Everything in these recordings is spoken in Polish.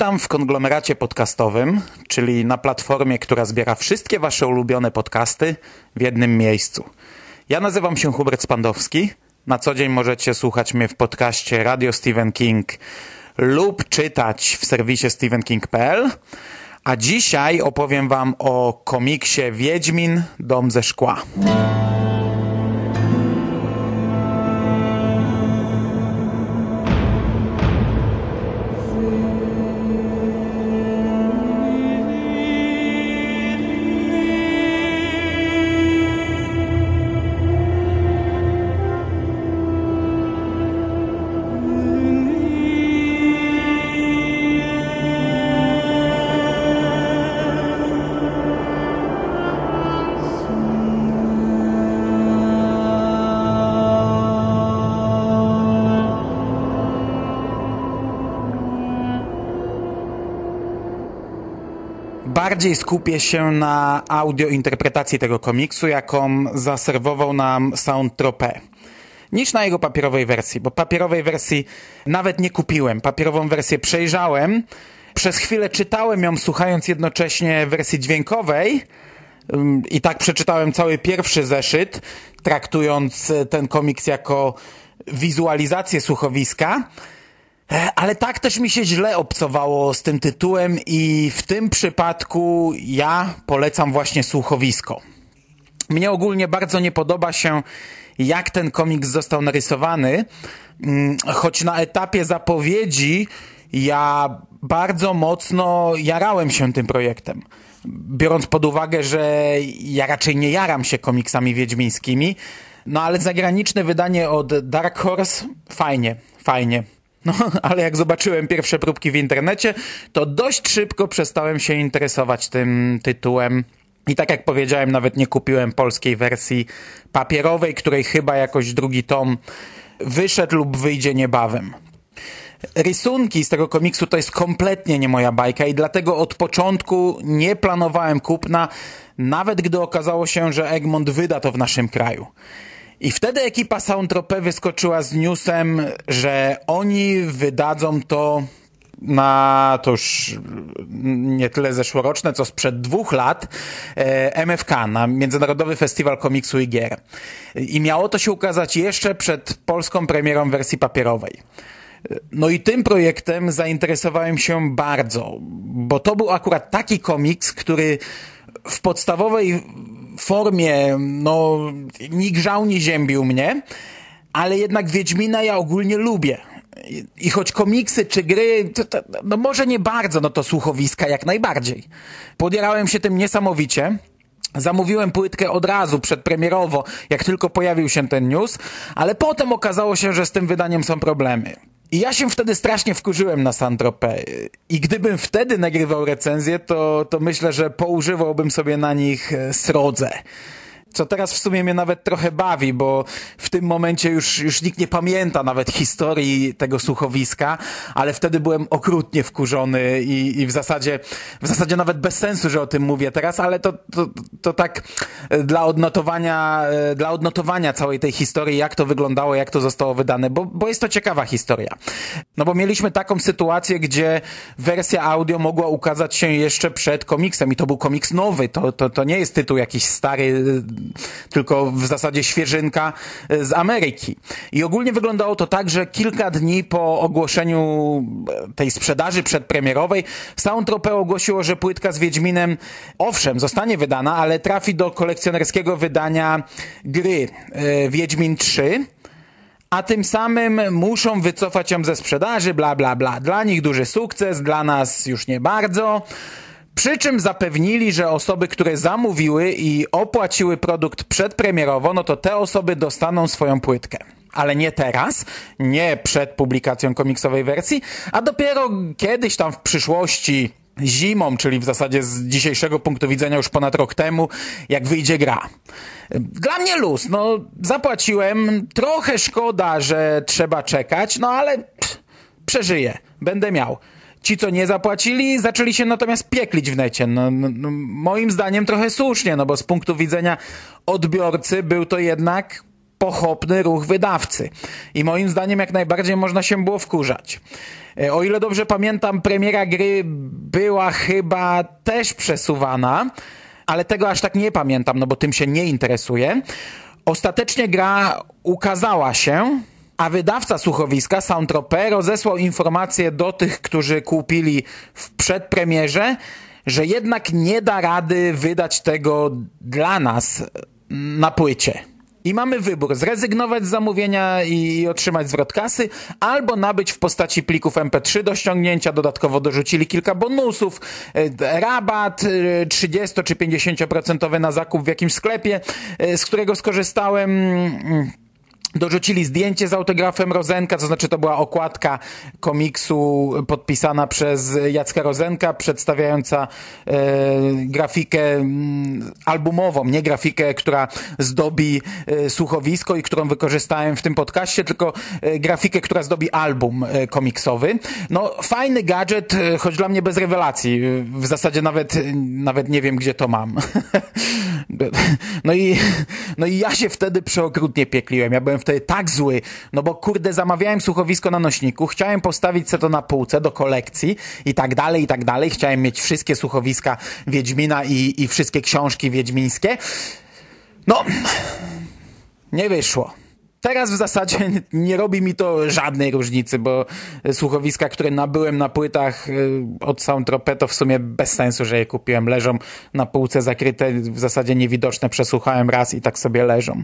Witam w konglomeracie podcastowym, czyli na platformie, która zbiera wszystkie wasze ulubione podcasty w jednym miejscu. Ja nazywam się Hubert Spandowski. Na co dzień możecie słuchać mnie w podcaście Radio Stephen King lub czytać w serwisie stephenking.pl. A dzisiaj opowiem wam o komiksie Wiedźmin Dom ze szkła. Bardziej skupię się na audiointerpretacji tego komiksu, jaką zaserwował nam Sound Tropez, niż na jego papierowej wersji, bo papierowej wersji nawet nie kupiłem. Papierową wersję przejrzałem, przez chwilę czytałem ją słuchając jednocześnie wersji dźwiękowej i tak przeczytałem cały pierwszy zeszyt, traktując e, ten komiks jako wizualizację słuchowiska. E, Ale tak też mi się źle obcowało z tym tytułem i w tym przypadku ja polecam właśnie słuchowisko. Mnie ogólnie bardzo nie podoba się, jak ten komiks został narysowany, mm, choć na etapie zapowiedzi ja bardzo mocno jarałem się tym projektem. Biorąc pod uwagę, że ja raczej nie jaram się komiksami wiedźmińskimi, no ale zagraniczne wydanie od Dark Horse fajnie, fajnie. No, ale jak zobaczyłem pierwsze próbki w internecie, to dość szybko przestałem się interesować tym tytułem. I tak jak powiedziałem, nawet nie kupiłem polskiej wersji papierowej, której chyba jakoś drugi tom wyszedł lub wyjdzie niebawem. Rysunki z tego komiksu to jest kompletnie nie moja bajka i dlatego od początku nie planowałem kupna, nawet gdy okazało się, że Egmont wyda to w naszym kraju. I wtedy ekipa Soundtrope wyskoczyła z newsem, że oni wydadzą to na to już nie tyle zeszłoroczne, co sprzed dwóch lat e, MFK, na Międzynarodowy Festiwal Komiksu i Gier. I miało to się ukazać jeszcze przed polską premierą wersji papierowej. No i tym projektem zainteresowałem się bardzo, bo to był akurat taki komiks, który w podstawowej formie, no, nie grzał, nie ziębił mnie, ale jednak Wiedźmina ja ogólnie lubię. I, I choć komiksy czy gry, to, to, no może nie bardzo, no to słuchowiska jak najbardziej. Podjarałem się tym niesamowicie. Zamówiłem płytkę od razu, przedpremierowo, jak tylko pojawił się ten news, ale potem okazało się, że z tym wydaniem są problemy. I ja się wtedy strasznie wkurzyłem na Santropę. I gdybym wtedy nagrywał recenzję, to, to myślę, że poużywałbym sobie na nich e, srodze. Co teraz w sumie mnie nawet trochę bawi, bo w tym momencie już, już nikt nie pamięta nawet historii tego słuchowiska, ale wtedy byłem okrutnie wkurzony i, i w zasadzie w zasadzie nawet bez sensu, że o tym mówię teraz, ale to, to, to tak e, dla odnotowania, e, dla odnotowania całej tej historii, jak to wyglądało, jak to zostało wydane, bo, bo jest to ciekawa historia. No bo mieliśmy taką sytuację, gdzie wersja audio mogła ukazać się jeszcze przed komiksem i to był komiks nowy, to, to, to nie jest tytuł jakiś stary, tylko w zasadzie świeżynka e, z Ameryki. I ogólnie wyglądało to tak, że kilka dni po ogłoszeniu e, tej sprzedaży przedpremierowej Soundtropę ogłosiło, że płytka z Wiedźminem owszem, zostanie wydana, ale trafi do kolekcjonerskiego wydania gry e, Wiedźmin 3 a tym samym muszą wycofać ją ze sprzedaży, bla, bla, bla. Dla nich duży sukces, dla nas już nie bardzo. Przy czym zapewnili, że osoby, które zamówiły i opłaciły produkt przedpremierowo, no to te osoby dostaną swoją płytkę. Ale nie teraz, nie przed publikacją komiksowej wersji, a dopiero kiedyś tam w przyszłości, zimą, czyli w zasadzie z dzisiejszego punktu widzenia już ponad rok temu, jak wyjdzie gra. Dla mnie luz, no zapłaciłem, trochę szkoda, że trzeba czekać, no ale pff, przeżyję, będę miał. Ci, co nie zapłacili, zaczęli się natomiast pieklić w necie. No, no, no, moim zdaniem trochę słusznie, no bo z punktu widzenia odbiorcy był to jednak pochopny ruch wydawcy. I moim zdaniem jak najbardziej można się było wkurzać. E, o ile dobrze pamiętam, premiera gry była chyba też przesuwana, ale tego aż tak nie pamiętam, no bo tym się nie interesuję. Ostatecznie gra ukazała się, a wydawca słuchowiska Soundtropę rozesłał informację do tych, którzy kupili w przedpremierze, że jednak nie da rady wydać tego dla nas na płycie. I mamy wybór, zrezygnować z zamówienia i otrzymać zwrot kasy, albo nabyć w postaci plików MP3 do ściągnięcia. Dodatkowo dorzucili kilka bonusów, e, rabat 30 e, czy 50% na zakup w jakimś sklepie, e, z którego skorzystałem mm, Dorzucili zdjęcie z autografem Rozenka, to znaczy to była okładka komiksu podpisana przez Jacka Rozenka, przedstawiająca e, grafikę mm, albumową, nie grafikę, która zdobi e, słuchowisko i którą wykorzystałem w tym podcaście, tylko e, grafikę, która zdobi album e, komiksowy. No, fajny gadżet, e, choć dla mnie bez rewelacji. W zasadzie nawet, nawet nie wiem, gdzie to mam. no, i, no i ja się wtedy przeokrutnie piekliłem. Ja byłem wtedy tak zły, no bo kurde, zamawiałem słuchowisko na nośniku, chciałem postawić sobie to na półce do kolekcji i tak dalej, i tak dalej. Chciałem mieć wszystkie słuchowiska Wiedźmina i, i wszystkie książki wiedźmińskie. No, nie wyszło. Teraz w zasadzie nie robi mi to żadnej różnicy, bo słuchowiska, które nabyłem na płytach y, od Soundtropę, to w sumie bez sensu, że je kupiłem. Leżą na półce zakryte, w zasadzie niewidoczne, przesłuchałem raz i tak sobie leżą.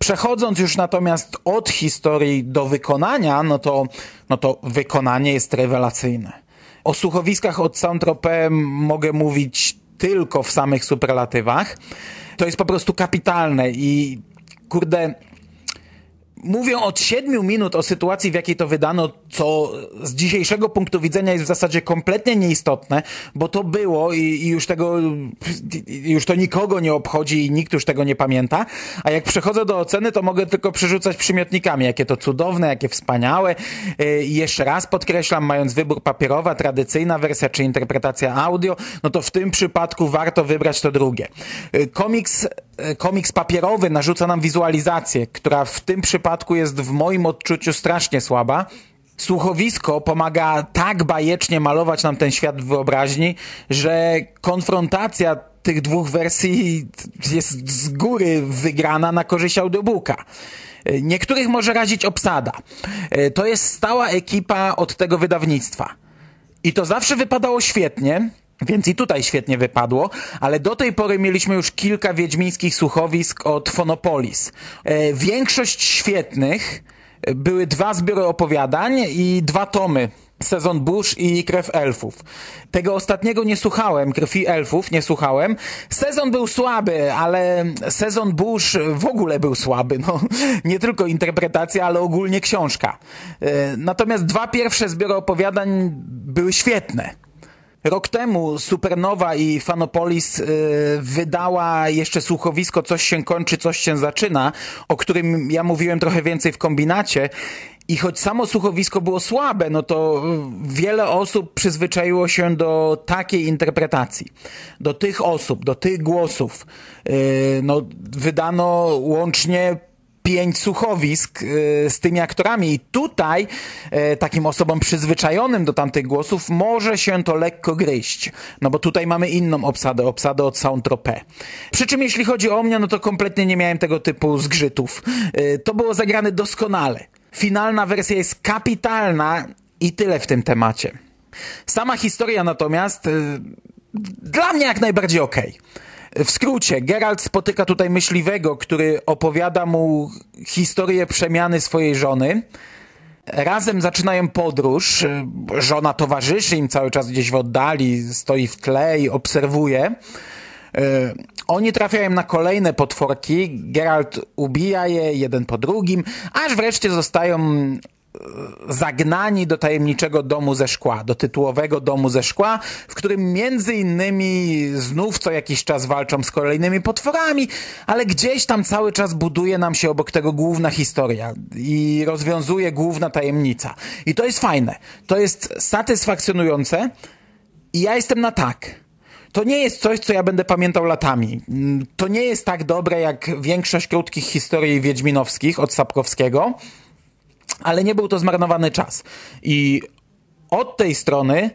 Przechodząc już natomiast od historii do wykonania, no to, no to wykonanie jest rewelacyjne. O słuchowiskach od Soundtropę mogę mówić tylko w samych superlatywach. To jest po prostu kapitalne i kurde, mówią od siedmiu minut o sytuacji, w jakiej to wydano, co z dzisiejszego punktu widzenia jest w zasadzie kompletnie nieistotne, bo to było i, i, już tego, już to nikogo nie obchodzi i nikt już tego nie pamięta. A jak przechodzę do oceny, to mogę tylko przerzucać przymiotnikami, jakie to cudowne, jakie wspaniałe. Y, I jeszcze raz podkreślam, mając wybór papierowa, tradycyjna wersja czy interpretacja audio, no to w tym przypadku warto wybrać to drugie. Y, komiks, y, komiks papierowy narzuca nam wizualizację, która w tym przypadku jest w moim odczuciu strasznie słaba. Słuchowisko pomaga tak bajecznie malować nam ten świat wyobraźni, że konfrontacja tych dwóch wersji jest z góry wygrana na korzyść audiobooka. Niektórych może razić obsada. To jest stała ekipa od tego wydawnictwa. I to zawsze wypadało świetnie, więc i tutaj świetnie wypadło, ale do tej pory mieliśmy już kilka wiedźmińskich słuchowisk od Fonopolis. E, większość świetnych e, były dwa zbiory opowiadań i dwa tomy. Sezon Burz i Krew Elfów. Tego ostatniego nie słuchałem, Krwi Elfów nie słuchałem. Sezon był słaby, ale sezon Burz w ogóle był słaby. No, nie tylko interpretacja, ale ogólnie książka. E, natomiast dwa pierwsze zbiory opowiadań były świetne. Rok temu Supernowa i Fanopolis y, wydała jeszcze słuchowisko Coś się kończy, coś się zaczyna, o którym ja mówiłem trochę więcej w kombinacie. I choć samo słuchowisko było słabe, no to wiele osób przyzwyczaiło się do takiej interpretacji. Do tych osób, do tych głosów. Y, no, wydano łącznie pięć słuchowisk y, z tymi aktorami i tutaj y, takim osobom przyzwyczajonym do tamtych głosów może się to lekko gryźć, no bo tutaj mamy inną obsadę, obsadę od Soundtropé. Przy czym jeśli chodzi o mnie, no to kompletnie nie miałem tego typu zgrzytów. Y, to było zagrane doskonale. Finalna wersja jest kapitalna i tyle w tym temacie. Sama historia natomiast dla mnie jak najbardziej okej. Okay. W skrócie, Geralt spotyka tutaj myśliwego, który opowiada mu historię przemiany swojej żony. Razem zaczynają podróż. Żona towarzyszy im cały czas gdzieś w oddali, stoi w tle i obserwuje. E, oni trafiają na kolejne potworki. Geralt ubija je jeden po drugim, aż wreszcie zostają zagnani do tajemniczego domu ze szkła, do tytułowego domu ze szkła, w którym między innymi znów co jakiś czas walczą z kolejnymi potworami, ale gdzieś tam cały czas buduje nam się obok tego główna historia i rozwiązuje główna tajemnica. I to jest fajne. To jest satysfakcjonujące i ja jestem na tak. To nie jest coś, co ja będę pamiętał latami. To nie jest tak dobre jak większość krótkich historii wiedźminowskich od Sapkowskiego, ale nie był to zmarnowany czas. I od tej strony,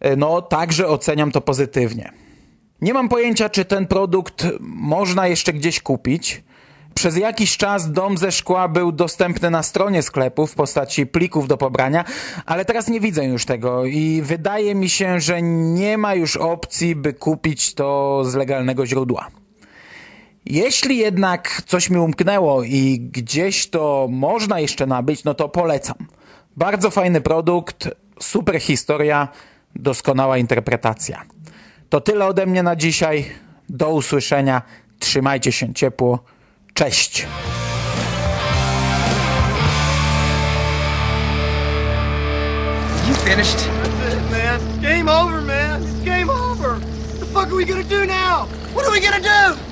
e, no także oceniam to pozytywnie. Nie mam pojęcia, czy ten produkt można jeszcze gdzieś kupić. Przez jakiś czas dom ze szkła był dostępny na stronie sklepu w postaci plików do pobrania, ale teraz nie widzę już tego i wydaje mi się, że nie ma już opcji, by kupić to z legalnego źródła. Jeśli jednak coś mi umknęło i gdzieś to można jeszcze nabyć, no to polecam. Bardzo fajny produkt, super historia, doskonała interpretacja. To tyle ode mnie na dzisiaj. Do usłyszenia. Trzymajcie się ciepło. Cześć. You finished? That's it, man. Game over, man. It's game over. What the fuck are we gonna do now? What are we gonna do?